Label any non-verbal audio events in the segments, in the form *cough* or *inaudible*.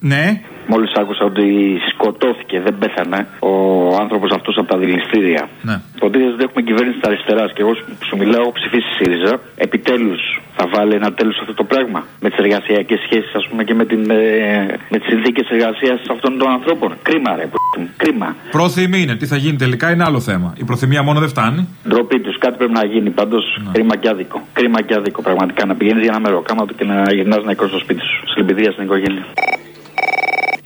Ναι. Μόλις άκουσα ότι σκοτώθηκε, δεν πέθανε ο άνθρωπος αυτός από τα δηληστήρια. Ναι. Υποτίθεται ότι έχουμε κυβέρνηση της αριστεράς και εγώ που σου μιλάω, έχω ψηφίσεις ΣΥΡΙΖΑ. Επιτέλους θα βάλει ένα τέλος σε αυτό το πράγμα. Με τις εργασιακές σχέσεις, ας πούμε, και με, την, ε, με τις συνθήκες εργασίας αυτών των ανθρώπων. Κρίμα, ρε. π***. Κρίμα. Πρόθυμοι είναι. Τι θα γίνει τελικά είναι άλλο θέμα. Η προθυμία μόνο δεν φτάνει. Ντροπή τους, κάτι πρέπει να γίνει. Πάντως, κρίμα και άδικο. Κρίμα και άδικο, πραγματικά. Να πηγαίνεις για ένα μεροκάματο και να γυρνάς νεκρός στο σπίτι σου. Συλληπιτήρια στην οικογένεια.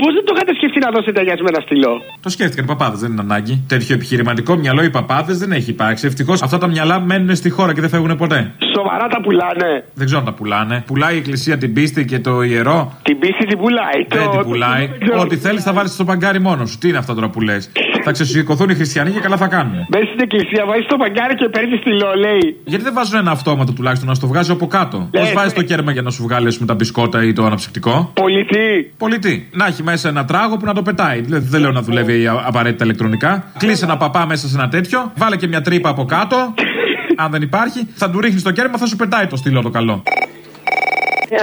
Πώ δεν το είχατε σκεφτεί να δώσετε αγιασμένα στυλό. Το σκέφτηκαν οι παπάδες, δεν είναι ανάγκη. Τέτοιο επιχειρηματικό μυαλό οι παπάδες δεν έχει υπάρξει. Ευτυχώς αυτά τα μυαλά μένουν στη χώρα και δεν φεύγουν ποτέ. Σοβαρά τα πουλάνε. Δεν ξέρω αν τα πουλάνε. Πουλάει η εκκλησία την πίστη και το ιερό. Την πίστη την πουλάει. Δεν Το- την πουλάει. δεν ξέρω. Ό,τι θέλεις θα βάλεις στο παγκάρι μόνος σου. Τι είναι αυτά τώρα που λες; Θα ξεσηκωθούν οι χριστιανοί και καλά θα κάνουν. Μπαίνει στην εκκλησία, βάζεις το παγκάρι και παίρνεις στυλό, λέει. Γιατί δεν βάζουν ένα αυτόματο τουλάχιστον να στο βγάζει από κάτω. Πώς Ναι, βάζεις ναι. το κέρμα για να σου βγάλει ας πούμε, τα μπισκότα ή το αναψυκτικό; Πολιτή. Πολιτή. Να έχει μέσα ένα τράγο που να το πετάει. Δηλαδή, δεν λέω να δουλεύει α- απαραίτητα ηλεκτρονικά. Κλείσε ένα παπά μέσα σε ένα τέτοιο. Βάλε και μια τρύπα από κάτω. *laughs* Αν δεν υπάρχει, θα του ρίχνεις το κέρμα, θα σου πετάει το στυλό το καλό.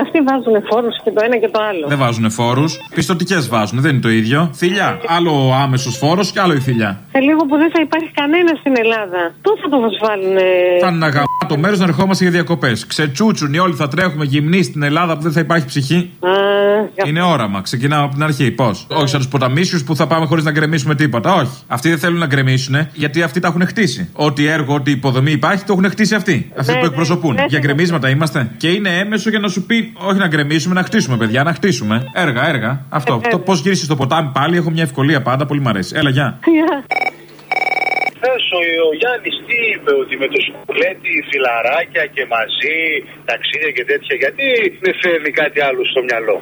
Αυτοί βάζουν φόρους και το ένα και το άλλο. Δεν βάζουν φόρους. Πιστοτικές βάζουν, δεν είναι το ίδιο. Θηλιά. Άλλο ο άμεσος φόρος και άλλο η θηλιά. Σε λίγο που δεν θα υπάρχει κανένας στην Ελλάδα. Πού θα το μας βάλουν. Θα είναι ένα το μέρος να ερχόμαστε για διακοπές. Ξετσούτσουν όλοι θα τρέχουμε γυμνοί στην Ελλάδα που δεν θα υπάρχει ψυχή. Είναι όραμα. Ξεκινάμε από την αρχή. Πώς; Όχι σαν τους ποταμίσιους που θα πάμε χωρίς να γκρεμίσουμε τίποτα. Όχι. Αυτοί δεν θέλουν να γκρεμίσουν γιατί αυτοί τα έχουν χτίσει. Ό,τι έργο, ό,τι υποδομή υπάρχει το έχουν χτίσει αυτοί. Αυτοί Ναι, που ναι. εκπροσωπούν. Ναι, Για ναι. γκρεμίσματα είμαστε. Και είναι έμεσο για να σου πει, όχι να γκρεμίσουμε, να χτίσουμε, παιδιά, να χτίσουμε. Έργα, έργα. Αυτό. Ε, Το πώς γυρίσει στο ποτάμι πάλι έχω μια ευκολία πάντα, πολύ μ' αρέσει. Έλα, γεια. Χθε ο, ο Γιάννης τι είπε, ότι με το σκουλέτι, φιλαράκια και μαζί, ταξίδια και τέτοια, γιατί δεν φέρνει κάτι άλλο στο μυαλό.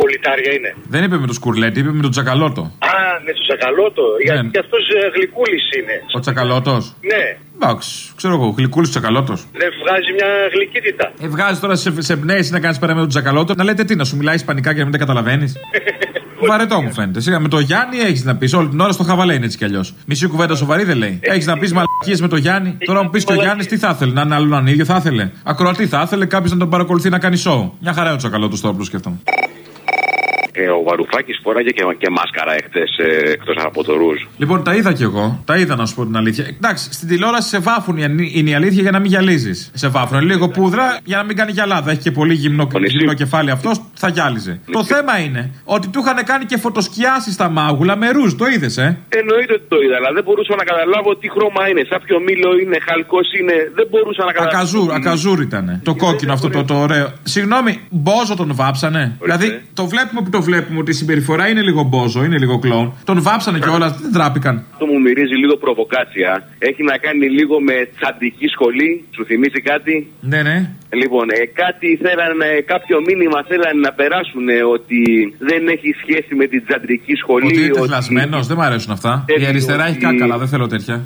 Πολιτάρια είναι. Δεν είπε με το σκουρλέτι, είπε με το τσακαλώτο. Α, με το τσακαλώτο. Γιατί και αυτός γλυκούλης είναι. Ο τσακαλώτος; Ναι, Εντάξει, ξέρω εγώ, γλυκούλης τσακαλώτος. δεν βγάζει μια γλυκύτητα. Ε, βγάζει τώρα σε, σε πνέει να κάνεις πέρα με τον τσακαλώτο να λέτε τι, να σου μιλάει Ισπανικά και να μην τα καταλαβαίνεις; *laughs* Βαρετό μου φαίνεται. Σιγά με το Γιάννη έχεις να πεις όλη την ώρα στο χαβαλέ είναι έτσι κι αλλιώς. Μισή κουβέντα σοβαρή δεν λέει. Έχεις να πεις μαλακίες με το Γιάννη. Τώρα μου πεις και ο Γιάννης τι θα ήθελε, να είναι άλλον ίδιο θα ήθελε. Ακροατή θα ήθελε κάποιος να τον παρακολουθεί να κάνει σόου. Μια χαρά είναι ο Τσακαλώτος τώρα που το σκέφτομαι. Ε, ο Βαρουφάκης φοράγε και, και μάσκαρα εχθές ε, εκτός από το ρούζ. Λοιπόν, τα είδα κι εγώ. Τα είδα να σου πω την αλήθεια. Εντάξει, στην τηλεόραση σε βάφουν η αλή- είναι η αλήθεια για να μην γυαλίζεις. Σε βάφουν λίγο πούδρα για να μην κάνει γυαλάδα. Έχει και πολύ γυμνό, γυμνό κεφάλι αυτός, θα γυάλιζε. Το θέμα είναι ότι του είχαν κάνει και φωτοσκιάσεις στα μάγουλα με ρούζ. Το είδες, ε; Εννοείται ότι το είδα, αλλά δεν μπορούσα να καταλάβω τι χρώμα είναι. Σαν ποιο μήλο είναι, χαλκός είναι. Δεν μπορούσα να καταλάβω. Ακαζούρ, ακαζούρ ήταν. Το κόκκινο αυτό το, το ωραίο. Συγγνώμη, μπόζο τον βάψανε. Δηλαδή το βλέπουμε που το βλέπουμε ότι η συμπεριφορά είναι λίγο μπόζο, είναι λίγο κλόουν. Τον βάψανε κιόλας, δεν τράπηκαν. Αυτό μου μυρίζει λίγο προβοκάτσια. Έχει να κάνει λίγο με τσαντική σχολή. Σου θυμίζει κάτι; Ναι, ναι. Λοιπόν, ε, κάτι θέλανε, κάποιο μήνυμα θέλανε να περάσουν ε, ότι δεν έχει σχέση με την τσαντρική σχολή. Ότι είναι ότι- τεσλασμένο, δεν μου αρέσουν αυτά. Η Ότι- αριστερά έχει κάκαλα, δεν θέλω τέτοια.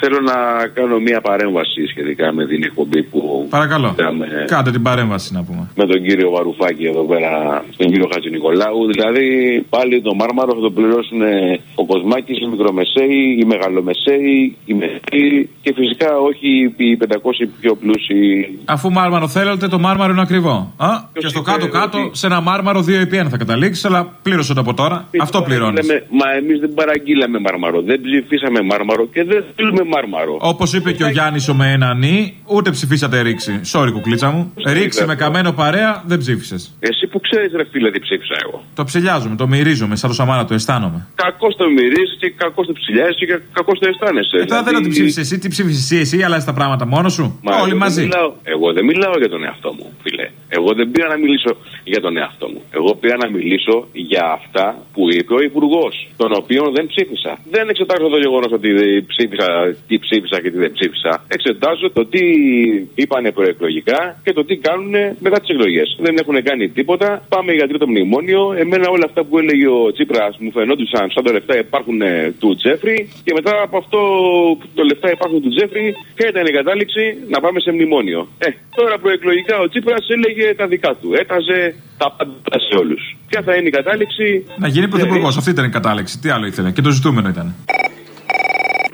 Θέλω να κάνω μία παρέμβαση σχετικά με την εκπομπή που. Παρακαλώ. είδαμε Κάντε την παρέμβαση να πούμε. με τον κύριο Βαρουφάκη εδώ πέρα, τον κύριο Χατζη Νικολάου. Δηλαδή, πάλι το μάρμαρο θα το πληρώσουν ο Κοσμάκης, οι μικρομεσαίοι, οι μεγαλομεσαίοι, οι μεσαίοι και φυσικά όχι οι 500 πιο πλούσιοι. Αφού μάρμαρο θέλετε, το μάρμαρο είναι ακριβό. Α, και στο κάτω-κάτω, σε ένα μάρμαρο 2 επί 1 θα καταλήξεις, αλλά πλήρωσε το από τώρα. Αυτό πληρώνεις. Λέμε, μα εμείς δεν παραγγείλαμε μάρμαρο, δεν ψηφίσαμε μάρμαρο και δεν θέλουμε μάρμαρο. Όπως είπε και ο Γιάννης ο με ένα νι, ούτε ψηφίσατε ρήξη. Sorry, κουκλίτσα μου. Ρήξη με καμένο παρέα δεν ψήφισες. Εσύ που ξέρεις, ρε φίλε, τι ψήφισα εγώ. Το ψηλιάζομαι, το μυρίζομαι, σαν το σαμάρα το αισθάνομαι. Κακό το μυρίζεις και κακό το ψηλιάζεις και κακό το αισθάνεσαι. Ε, τώρα δεν λέω τι ψήφισες εσύ, τι ψήφισες εσύ, εσύ αλλάζει τα πράγματα μόνος σου. Μα Όλοι εγώ μαζί. Δεν μιλάω, εγώ δεν μιλάω για τον εαυτό μου, φίλε. Εγώ δεν πήρα να μιλήσω για τον εαυτό μου. Εγώ πήρα να μιλήσω για αυτά που είπε ο Υπουργός, τον οποίο δεν ψήφισα. Δεν εξετάζω το γεγονός ότι δεν ψήφισα, τι ψήφισα και τι δεν ψήφισα. Εξετάζω το τι είπανε προεκλογικά και το τι κάνουν μετά τις εκλογές. Δεν έχουν κάνει τίποτα. Πάμε για τρίτο μνημόνιο. Εμένα όλα αυτά που έλεγε ο Τσίπρας μου φαινόντουσαν σαν τα λεφτά υπάρχουν ε, του Τζέφρι. Και μετά από αυτό που το λεφτά υπάρχουν του Τζέφρι, ποια ήταν η κατάληξη να πάμε σε μνημόνιο. Ε, τώρα προεκλογικά ο Τσίπρας έλεγε τα δικά του. Έταζε τα πάντα σε όλους. Ποια θα είναι η κατάληξη; Να γίνει πρωθυπουργός, αυτή ήταν η κατάληξη. Τι άλλο ήθελε; Και το ζητούμενο ήταν.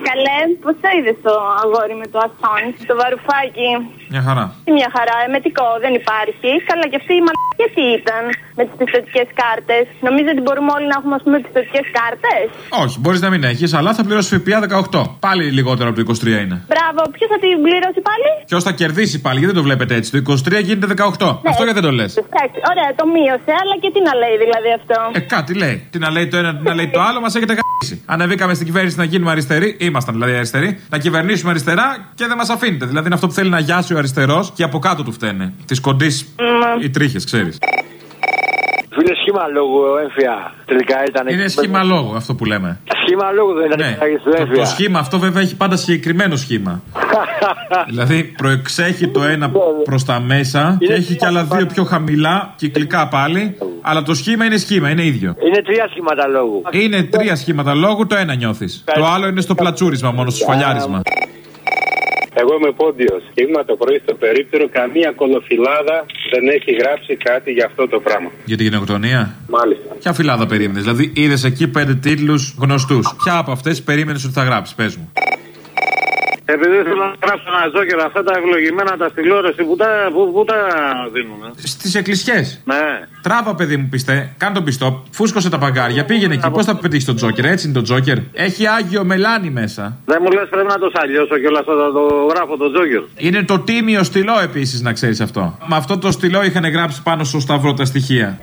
Καλέ, πώς το είδες το αγόρι με το ασόν, το βαρουφάκι; Μια χαρά. Τι μια χαρά, εμετικό δεν υπάρχει. Καλά, και αυτή η μαλακία τι ήταν με τις πιστοτικές κάρτες; Νομίζω ότι μπορούμε όλοι να έχουμε, ας πούμε, πιστοτικές κάρτες; Όχι, μπορείς να μην έχεις, αλλά θα πληρώσεις ΦΠΑ 18. Πάλι λιγότερο από το 23 είναι. Μπράβο, ποιος θα την πληρώσει πάλι; Ποιος θα κερδίσει πάλι, γιατί δεν το βλέπετε έτσι. Το 23 γίνεται 18. Αυτό γιατί δεν το λες; Εντάξει, ωραία, το μείωσε, αλλά και τι να λέει δηλαδή αυτό; Ε, κάτι λέει. Τι να λέει το ένα, τι να λέει το άλλο, μας έχετε γαίσει. Ανεβήκαμε στην κυβέρνηση να γίνουμε αριστεροί, ήμασταν δηλαδή αριστεροί, να κυβερνήσουμε αριστερά και δεν μας αφήνετε. Δηλαδή είναι αυτό που θέλει να γιάσει ο αριστερός και από κάτω του φταίνε. Τη κοντής οι τρίχες, ξέρεις. Είναι σχήμα λόγου, έμφυα. Τελικά ήταν. Είναι σχήμα λόγου αυτό που λέμε. Σχήμα λόγου δεν ήταν. Ναι. Ναι. Το, το σχήμα αυτό βέβαια έχει πάντα συγκεκριμένο σχήμα. *laughs* δηλαδή προεξέχει το ένα προς τα μέσα και έχει και άλλα δύο πιο χαμηλά, κυκλικά πάλι. Αλλά το σχήμα είναι σχήμα, είναι ίδιο. Είναι τρία σχήματα λόγου. Είναι τρία σχήματα λόγου, το ένα νιώθεις. Το άλλο είναι στο πλατσούρισμα μόνο, στο σφαλιάρισμα. Εγώ είμαι πόντιος και ήμουν το πρωί στο περίπτερο. Καμία κολοφυλάδα δεν έχει γράψει κάτι για αυτό το πράγμα. Για τη γενοκτονία. Μάλιστα. Ποια φυλάδα περίμενες, δηλαδή είδες εκεί πέντε τίτλους γνωστούς. Ποια από αυτές περίμενες ότι θα γράψεις, πες μου. Επειδή θέλω να γράψω ένα ζώκερ, αυτά τα ευλογημένα τα τηλεόραση που τα, που, που τα δίνουν. Στις εκκλησιές. Ναι. Τράβα, παιδί μου, πιστέ, κάνε τον πιστό. Φούσκωσε τα παγκάρια, πήγαινε εκεί. Πώς θα πετύχει τον Τζόκερ, έτσι είναι το Τζόκερ. Έχει άγιο μελάνι μέσα. Δεν μου λες πρέπει να το σαλιώσω και όλα αυτά θα το γράφω το τζόκερ. Είναι το τίμιο στυλό επίσης, να ξέρεις αυτό. Με αυτό το στυλό είχαν γράψει πάνω στο σταυρό τα στοιχεία.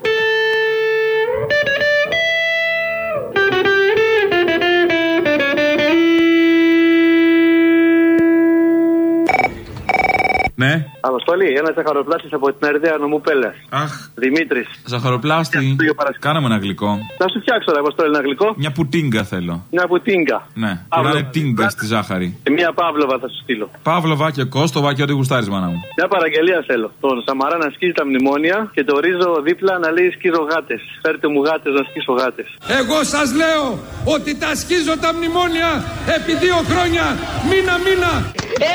Ναι. Αποστολή, ένα ζαχαροπλάστη από την Ερδέα νομού Πέλα. Αχ, Δημήτρης. ζαχαροπλάστη. Κάνε μου ένα γλυκό. Να σου φτιάξω, ρε Αποστολή, ένα γλυκό. Μια πουτίνγκα θέλω. Μια πουτίνγκα. Ναι. Να Παύλο. είναι τίνγκα στη ζάχαρη. Και μια παύλοβα θα σου στείλω. Παύλοβα και κόστοβα και ό,τι γουστάρει, μάνα μου. Μια παραγγελία θέλω. Τον Σαμαρά να σκίζει τα μνημόνια και το ρίζο δίπλα να λέει σκίζω γάτες. Φέρτε μου γάτες να σκίσω γάτες. Εγώ σας λέω ότι τα σκίζω τα μνημόνια επί δύο χρόνια, μήνα μήνα.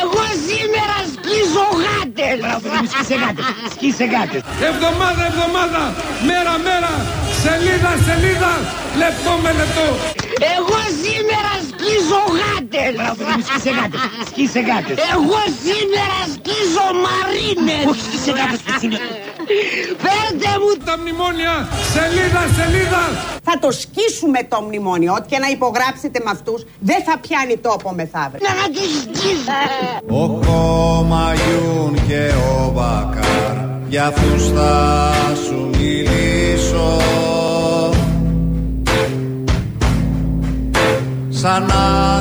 Εγώ σήμερα σκίζω γάτες. Μπράβο, σκίσε γάτες. Σκίσε γάτες. Εβδομάδα, εβδομάδα, μέρα, μέρα, σελίδα, σελίδα, λεπτό με λεπτό. Εγώ σήμερα σκίζω γάτες. Μπράβο, σκίσε γάτες. Σκίσε γάτες. Εγώ σήμερα σκίζω μαρίνες. Όχι, σκίσε γάτες που είναι. Φέρτε μου Τα μνημόνια, σελίδα, σελίδα. Θα το σκίσουμε το μνημόνιο. Ό,τι και να υπογράψετε με αυτούς δεν θα πιάνει τόπο μεθαύριο. να τη σκίσω. Ο Χωμαγιούν και ο Μπακάρ Για αυτούς θα σου μιλήσω Σαν άνθρωποι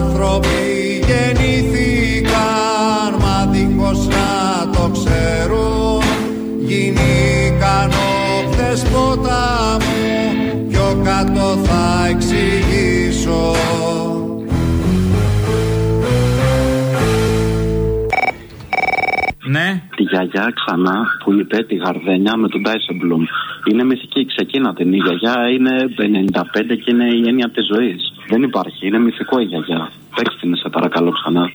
γιαγιά ξανά που είπε τη γαρδένια με τον Ντάισεμπλουμ. Είναι μυθική, ξεκίνατε. Η γιαγιά είναι 95 και είναι η έννοια της ζωής. Δεν υπάρχει, είναι μυθικό η γιαγιά. Παίξτε την, σε παρακαλώ ξανά.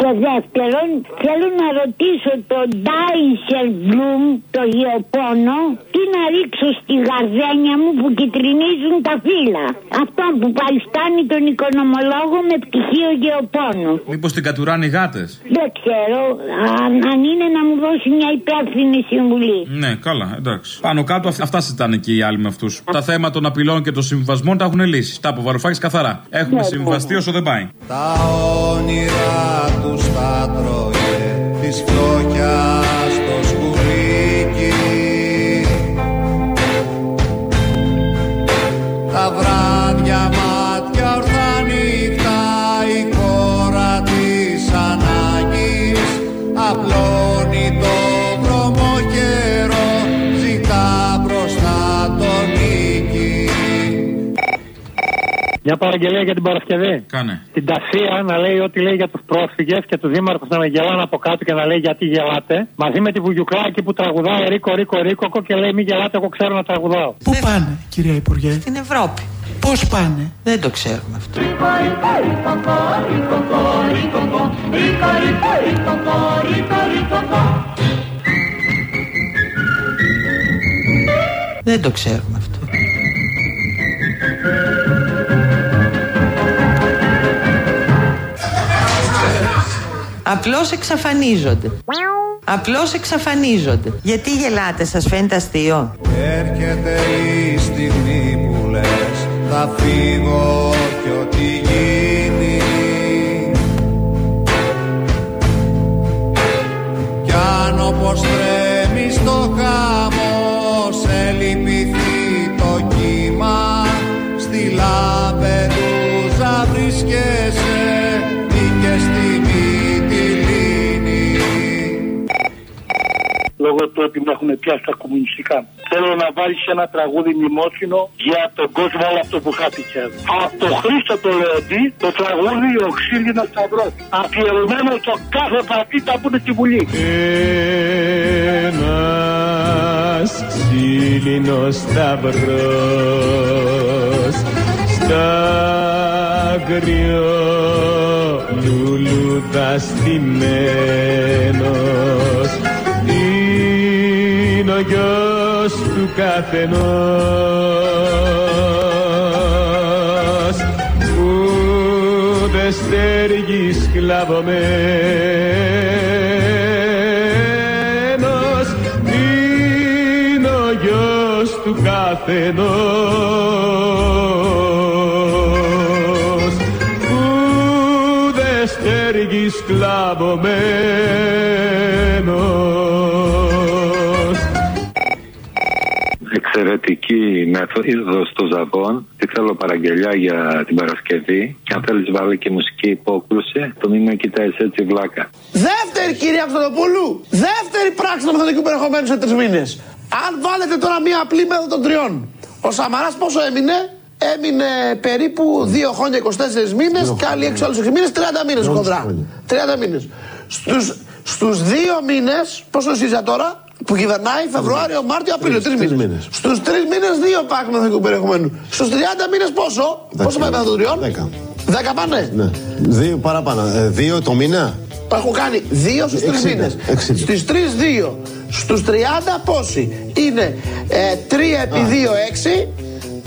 Και δεύτερον, θέλω να ρωτήσω τον Ντάισερ Μπλουμ, το γεωπόνο, τι να ρίξω στη γαρδένια μου που κυτρινίζουν τα φύλλα. Αυτό που παλιστάνει τον οικονομολόγο με πτυχίο γεωπόνου. Μήπως την κατουράνε οι γάτες; Δεν ξέρω αν, αν είναι να μου δώσει μια υπεύθυνη συμβουλή. Ναι, καλά, εντάξει. Πάνω κάτω αυ- αυτά συζητάνε και οι άλλοι με αυτούς. Τα θέματα των απειλών και των συμβιβασμών τα έχουν λύσει. Τα από Βαρουφάκης καθαρά. Έχουμε Ναι, συμβιβαστεί όσο δεν πάει. Τα όνειρα τους τα τρώγε της φτώχειας Μια παραγγελία για την Παρασκευή. Κάνε. Την Τασία να λέει ό,τι λέει για τους πρόσφυγες και τους δήμαρχους να με γελάνε από κάτω και να λέει γιατί γελάτε. Μαζί με τη Βουγιουκλάκη που τραγουδάει Ρίκο, Ρίκο, Ρίκο και λέει μη γελάτε, εγώ ξέρω να τραγουδάω. Πού πάνε, κυρία Υπουργέ, Στην Ευρώπη. πώς πάνε; Δεν το ξέρουμε αυτό. Δεν το ξέρουμε Απλώς εξαφανίζονται. Απλώς εξαφανίζονται. Γιατί γελάτε, σας φαίνεται αστείο; Έρχεται η στιγμή που λες θα φύγω κι ό,τι γίνει Κι αν όπως τρέμει στο χαμό σε λυπηθεί το κύμα στη Λαμπεδούζα βρίσκεσαι λόγω του ότι με έχουν πιάσει τα κομμουνιστικά. Θέλω να βάλεις ένα τραγούδι μνημόσυνο για τον κόσμο όλο αυτό που χάθηκε. Από το Χρήστο το Λεοντή, το τραγούδι Ο Ξύργινο Σταυρός. Αφιερωμένο στο κάθε πατήτα που είναι στη Βουλή. Ένας ξύλινος σταυρός στα αγριό λουλούδα στημένος είναι ο γιος του καθενός. Που δε στέργει σκλαβωμένος είναι ο γιος του καθενός. Που δε στέργει σκλαβωμένος Εξαιρετική μέθοδο στο Ζαβόν. Τι θέλω παραγγελιά για την Παρασκευή. Και αν θέλεις, βάλει και μουσική υπόκρουση. Το μήνυμα κοιτάει έτσι βλάκα. Δεύτερη κυρία Αυτοδοπούλου, δεύτερη πράξη του μεθοδικού περιεχομένου σε τρεις μήνες. Αν βάλετε τώρα μία απλή μέθοδο των τριών, ο Σαμαράς πόσο έμεινε, έμεινε περίπου 2 χρόνια 24 μήνες και άλλοι 6 άλλους 6 μήνες, 30 μήνες χοντρά. 30 μήνες. Στους, στους δύο μήνες, πόσο ζήσα τώρα, που κυβερνάει Φεβρουάριο, Μάρτιο, Απρίλιο, τρεις μήνες. Στους τρεις μήνες δύο πάκ μεθοδικού περιεχομένου. Στους 30 μήνες πόσο, πόσο πάει μέθοδο τριών, 10. 10 πάνε. Ναι. Δύο παραπάνω. Ε, δύο το μήνα; Έχω κάνει δύο στους τρεις 60, μήνες. 60. Στις 3 δύο. Στους 30 πόσοι. Είναι ε, 3 επί 2 6.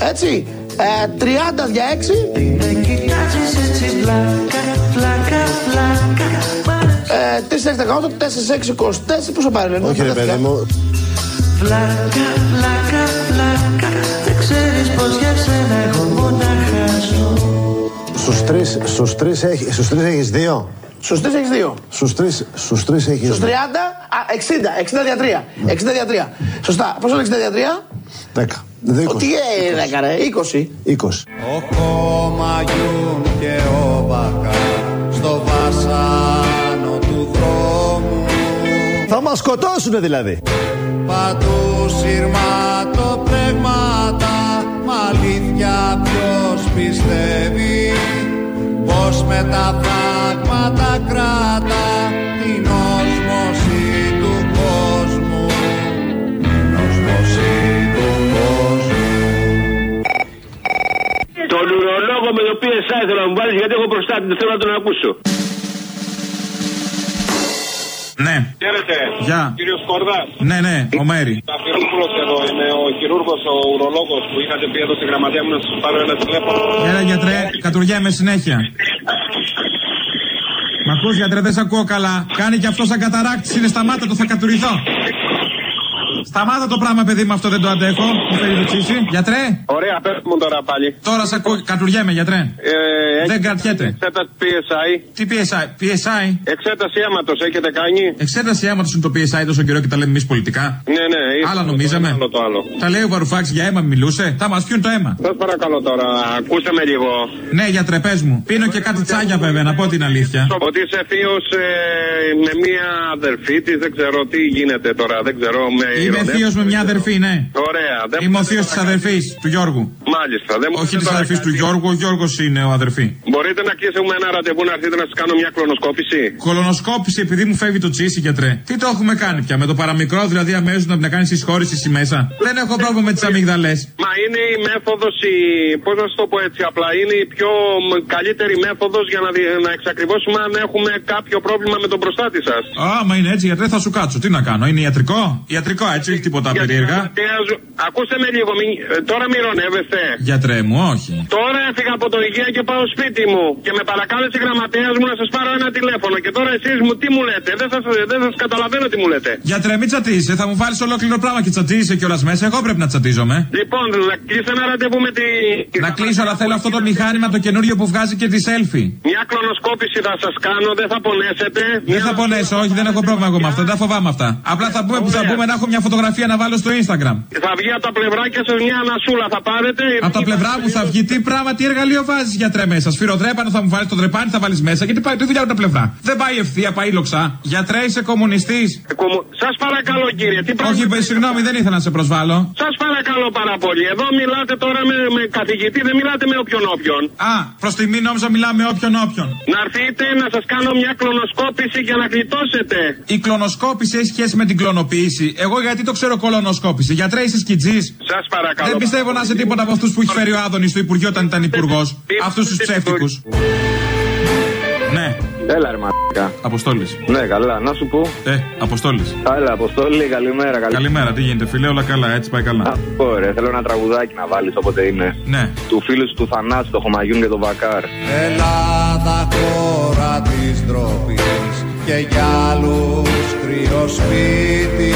Έτσι. Ε, 30 δια 6. Ε, 3 6 18, 4 6 24. Πόσο πάρει, λένε. Όχι, ρε παιδί μου. Πλάκα, πλάκα, πλάκα Δεν ξέρεις πως για σένα έχω μονάχα ζω Στους τρεις, στους τρεις, έχει, στους τρεις έχεις δύο. Στους 3 έχεις 2. Στους τρεις, στους τρεις έχεις Στους 30, δύο. α, 60, 60 δια 3. 60 δια 3. Σωστά. Πόσο είναι 60 δια 3? Δέκα. Δύο, Τι ε, δεν έκανε, 20. 20. Ο Κομαγιούν και ο Μπακά στο βασάνο του δρόμου Θα μας σκοτώσουνε δηλαδή. Παντού σειρματοπρέγματα Μ' αλήθεια ποιος πιστεύει; Πως με τα φράγματα κράτα Την όσμωση του κόσμου; Την όσμωση του κόσμου Τον ουρολόγο με το PSI θέλω να μου βάλεις γιατί έχω μπροστά του, θέλω να τον ακούσω. Ναι. Χαίρετε. Γεια. Κύριος Σκορδά. Ναι, ναι, ο Μέρη. Ταφυρόπουλο εδώ είναι ο χειρούργος, ο ουρολόγος που είχατε πει εδώ στη γραμματεία μου να σας πάρω ένα τηλέφωνο. Έλα γιατρέ, κατουργέμαι συνέχεια. Μ' ακούς γιατρέ, δεν σε ακούω καλά. Κάνει και αυτό σαν καταράκτης, είναι σταμάτα το, θα κατουριθώ. Σταμάτα το πράγμα, παιδί μου, αυτό δεν το αντέχω. Μου φέρει το τσίσι. Γιατρέ, Ωραία, πες μου τώρα πάλι. τώρα σε ακούω, κατουργέμαι, γιατρέ. Ε, Δεν κρατιέται. Εξέταση PSI. Τι PSI, PSI. Εξέταση αίματος έχετε κάνει. Εξέταση αίματος είναι το PSI τόσο καιρό και τα λέμε εμείς πολιτικά. Ναι, ναι. ήρθε Άλλα το νομίζαμε. ένα, άλλο το άλλο. Τα λέει ο Βαρουφάκης για αίμα μιλούσε. Θα μας πιούν το αίμα. Σας παρακαλώ τώρα, ακούστε με λίγο. Ναι, γιατρέ, πε μου. Πίνω και κάτι τσάγια βέβαια, να πω την αλήθεια. Ότι είσαι θείος με μία αδερφή της, δεν ξέρω τι γίνεται τώρα, δεν ξέρω. Με Είμαι ειρωνεύει. θείος με μια αδερφή, ναι. Ωραία, δεν Είμαι ο θείος της αδερφής του Γιώργου. Μάλιστα, δεν μου Όχι πείτε της τώρα αδερφής κάτι. του Γιώργου, ο Γιώργος είναι ο αδερφή. Μπορείτε να κλείσουμε ένα ραντεβού να έρθετε να σας κάνω μια κλωνοσκόπηση; Κολονοσκόπηση επειδή μου φεύγει το τσίσι, γιατρέ. Τι το έχουμε κάνει πια, με το παραμικρό δηλαδή αμέσως να κάνεις συσχώρηση εσύ μέσα. Δεν έχω πρόβλημα με τις αμυγδαλέ. Μα είναι η μέθοδος, η... πώς να σου το πω έτσι, απλά είναι η πιο μ, καλύτερη μέθοδος για να, δι- να εξακριβώσουμε αν έχουμε κάποιο πρόβλημα με τον προστάτη σας. Άμα είναι έτσι, γιατρέ, θα σου κάτσω. Τι να κάνω, είναι ιατρικό; Ιατρικό, έτσι Εντάξει, όχι τίποτα περίεργα. Ακούστε με λίγο, μη- ε, τώρα μοιρονεύεστε. Γιατρέ μου, όχι. Τώρα έφυγα από το υγεία και πάω σπίτι μου και με παρακάλεσε η γραμματέας μου να σας πάρω ένα τηλέφωνο. Και τώρα εσείς μου τι μου λέτε, δεν σα δεν σας καταλαβαίνω τι μου λέτε. Γιατρέ, μην τσατίζεσαι, θα μου βάλεις ολόκληρο πράγμα και τσατίζεσαι κιόλας μέσα. Εγώ πρέπει να τσατίζομαι. Λοιπόν, να κλείσω ένα ραντεβού με τη. Να κλείσω, αλλά θέλω αυτό το μηχάνημα το καινούριο που βγάζει και τη selfie. Μια κλωνοσκόπηση θα σας κάνω, δεν θα πονέσετε. Δεν θα πονέσω, όχι, δεν έχω πρόβλημα εγώ με αυτό, δεν τα φοβάμαι αυτά. Απλά θα πούμε που θα πούμε να έχω μια φωτογραφία να βάλω στο Instagram. Θα βγει από τα πλευράκια σας μια ανασούλα, θα πάρετε. Από τα πλευρά μου θα βγει τι πράγμα, τι εργαλείο βάζεις γιατρέ μέσα. Σφυροτρέπανο θα μου βάλεις το τρεπάνι, θα βάλεις μέσα. Γιατί πάει τη δουλειά από τα πλευρά. Δεν πάει ευθεία, πάει λοξά. Γιατρέ, είσαι κομμουνιστής. Σας παρακαλώ κύριε, τι πράγμα. Όχι, παι- συγγνώμη, δεν ήθελα να σε προσβάλλω. Σας παρακαλώ πάρα πολύ. Εδώ μιλάτε τώρα με, με καθηγητή, δεν μιλάτε με όποιον όποιον. Α, προς τιμή νόμιζα μιλάμε με όποιον όποιον. Να έρθετε να σας κάνω μια κλωνοσκόπηση για να γλιτώσετε. Η κλωνοσκόπηση έχει σχέση με την κλωνοποίηση. Εγώ γιατί το ξέρω κολονοσκόπηση; Γιατρέ, είσαι σκιτζής; Σας παρακαλώ. Δεν πιστεύω να είσαι τίποτα από αυτούς που έχει φέρει ο Άδωνης στο Υπουργείο όταν ήταν υπουργός. Αυτούς τους ψεύτικου. Ναι. Έλα, ρε μαλάκα. Αποστόλης. Ναι, καλά. Να σου πω. Ε, Αποστόλης. Έλα, Αποστόλη, καλημέρα. Καλημέρα. Καλημέρα, τι γίνεται, φίλε, όλα καλά, έτσι πάει καλά. Να σου πω, ρε, θέλω ένα τραγουδάκι να βάλεις όποτε είναι. Ναι. Του φίλου σου του Θανάσου, το Χωμαγιούν και το Βακάρ. Ελλάδα χώρα της ντροπής και για άλλους κρύο σπίτι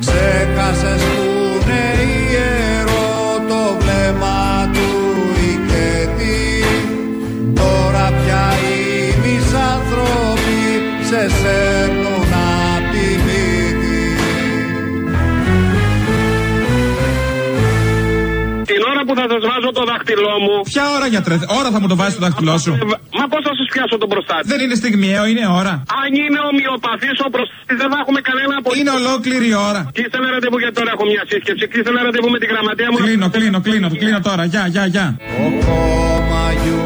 Ξέχασες σε σέρνουν απ' τη μύτη Την ώρα που θα σας βάζω το δάχτυλό μου. Ποια ώρα, γιατρέ, ώρα θα μου το βάζεις το δάχτυλό σου. Μα πώς θα σας πιάσω τον προστάτη. Δεν είναι στιγμιαίο, είναι ώρα. Αν είναι ομοιοπαθής ο προστάτη, δεν θα έχουμε κανένα απολύτω. Είναι ολόκληρη η ώρα. Κλείστε ένα ραντεβού γιατί τώρα έχω μια σύσκεψη. Κλείστε ένα ραντεβού με τη γραμματεία μου. Κλείνω, κλείνω, κλείνω, κλείνω τώρα. Γεια, γεια, γεια. Ο Κόμαγιούν